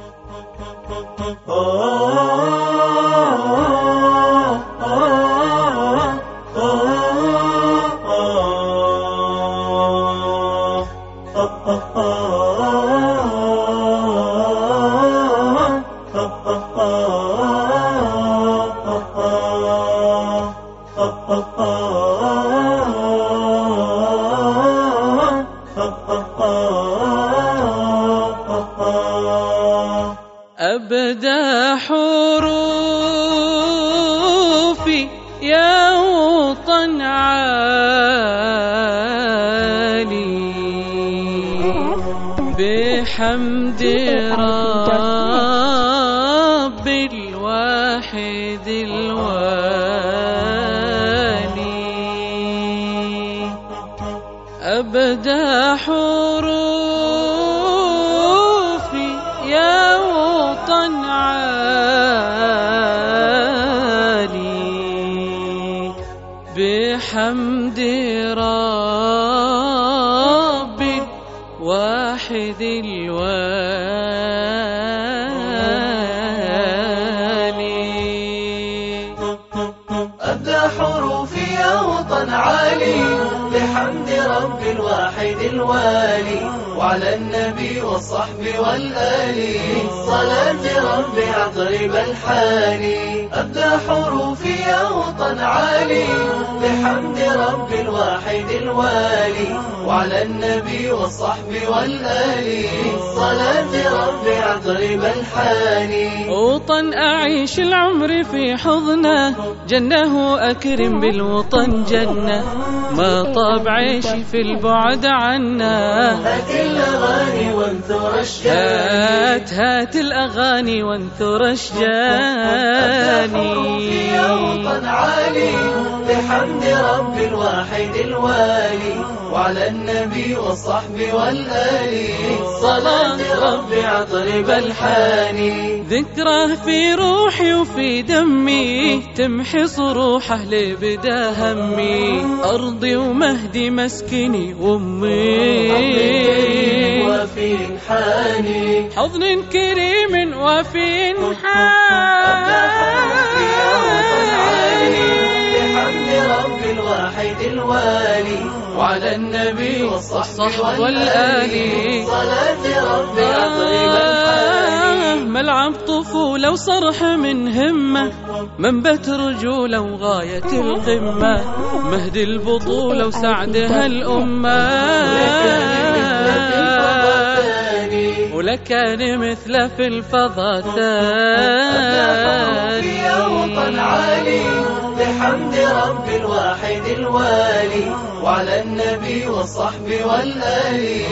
Oh أبدى حروفي يا وطن عالي. بحمد رب الواحد الوالي. أبدى حروفي بحمد بحمد رب الواحد الوالي وعلى النبي والصحب والآل. صلاة ربي أطرب الحالي أبدى حروفي يا وطن عالي. بحمد رب الواحد الوالي وعلى النبي والصحب والآل. صلاة ربي أطرب الحالي وطن أعيش العمر في حضنة جنة أكرم بالوطن جنة. ما طاب عيشي في البعد عنا. هات الأغاني وانثر الشام هات هات الأغاني وانثر يا أشجاني. وطن عالي بحمد رب الواحد الوالي. وعلى النبي والصحب والآل. صلاة ربي أطرب الحاني. ذكراه في روحي وفي دمي. تمحي صروحه لبدا همي. أرضي ومهدي مسكني وأمي. وفي انحاني حضن كريم وفي بحمد وعلى النبي والصحب والآل. صلاة ربي الحاني ملعب طفولة وصرح من همة منبت رجولة وغاية القمة. مهد البطولة وسعدها الأمة. ولكان مثله في الفضاء يا وطن ثاني عالي. بحمد رب الواحد الوالي وعلى النبي والصحب والآل.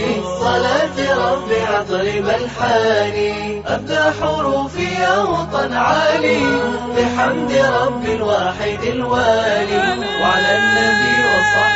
صلاة ربي أطرب الحاني أبدى حروفي يا وطن عالي. بحمد رب الواحد الوالي وعلى النبي والصحب